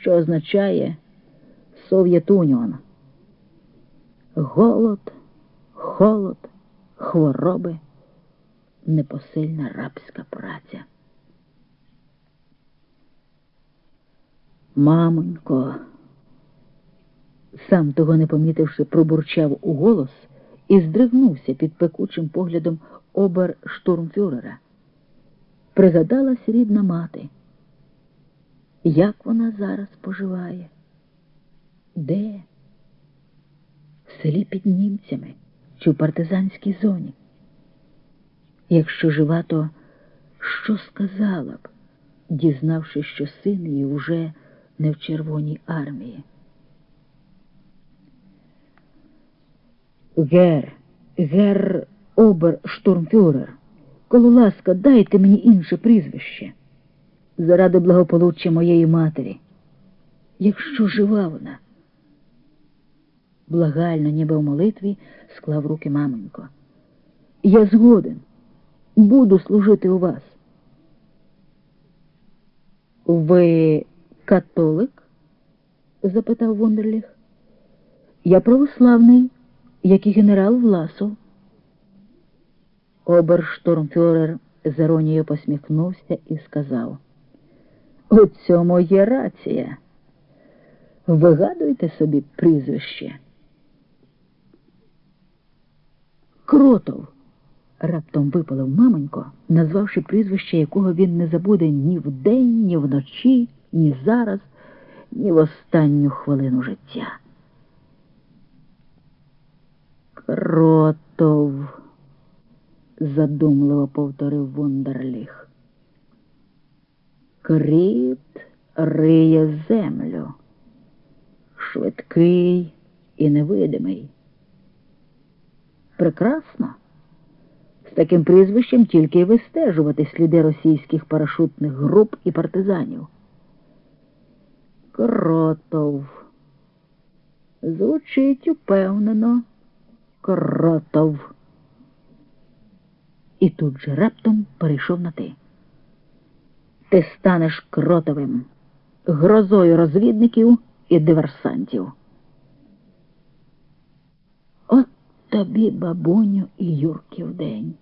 що означає Совєтуніон. Голод, холод, хвороби, непосильна рабська праця. Мамонько, сам того не помітивши, пробурчав у голос і здригнувся під пекучим поглядом оберштурмфюрера. Пригадалась рідна мати. Як вона зараз поживає? Де? В селі під німцями чи в партизанській зоні? Якщо жива, то що сказала б, дізнавшись, що син її уже не в Червоній армії? Гер, гер оберштурмфюрер, коли ласка, дайте мені інше прізвище заради благополуччя моєї матері, якщо жива вона. Благально, ніби в молитві, склав руки мамонько. Я згоден, буду служити у вас. Ви католик? запитав Вондерліх. Я православний, як і генерал Власов. Оберштурмфюрер з іронією посміхнувся і сказав. У цьому є рація. Вигадуйте собі прізвище. Кротов. Раптом випалив мамонько, назвавши прізвище, якого він не забуде ні вдень, ні вночі, ні зараз, ні в останню хвилину життя. Кротов, задумливо повторив Вундерліх. Кріт риє землю, швидкий і невидимий. Прекрасно. З таким прізвищем тільки й вистежувати сліди російських парашутних груп і партизанів. Кротов. Звучить упевнено. Кротов. І тут же раптом перейшов на ти. Ти станеш кротовим, грозою розвідників і диверсантів. От тобі, бабуню, і Юрків день.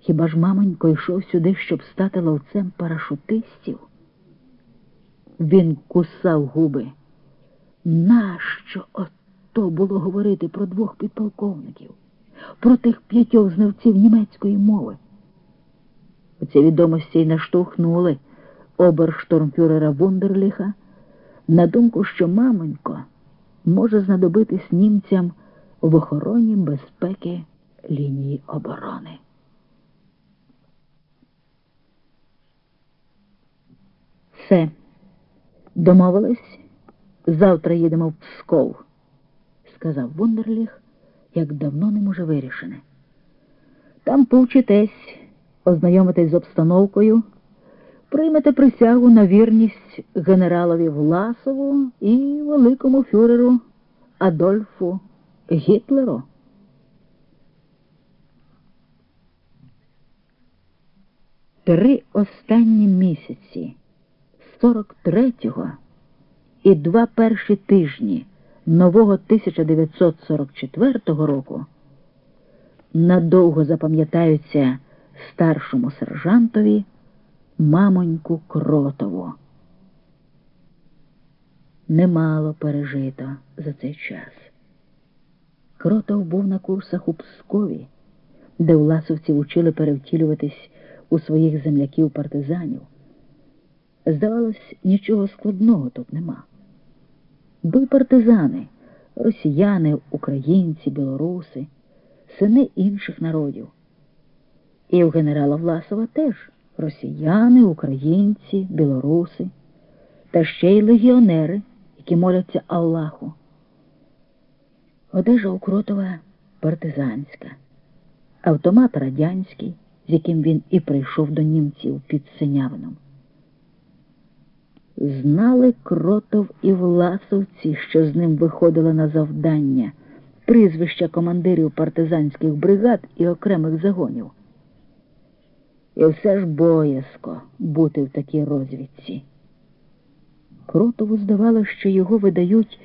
Хіба ж мамонько йшов сюди, щоб стати ловцем парашутистів? Він кусав губи. Нащо ото було говорити про двох підполковників, про тих п'ятьох знавців німецької мови? Оці відомості й наштовхнули оберштурмфюрера Вундерліха на думку, що мамонько може знадобитись німцям в охороні безпеки лінії оборони. Все, домовились, завтра їдемо в Псков, сказав Вундерліх, як давно не може вирішене. Там повчитесь, ознайомитесь з обстановкою, приймете присягу на вірність генералові Власову і великому фюреру Адольфу Гітлеру. Три останні місяці 43-го і два перші тижні нового 1944 року надовго запам'ятаються старшому сержантові мамоньку Кротову. Немало пережито за цей час. Кротов був на курсах у Пскові, де власовці учили перевтілюватись у своїх земляків партизанів. Здавалось, нічого складного тут нема. Були партизани, росіяни, українці, білоруси, сини інших народів. І у генерала Власова теж росіяни, українці, білоруси, та ще й легіонери, які моляться Аллаху. Одежа у Кротова партизанська, автомат радянський, з яким він і прийшов до німців під Синявином. Знали кротов і власовці, що з ним виходили на завдання, прізвища командирів партизанських бригад і окремих загонів. І все ж боязко бути в такій розвідці. Кротову здавалося, що його видають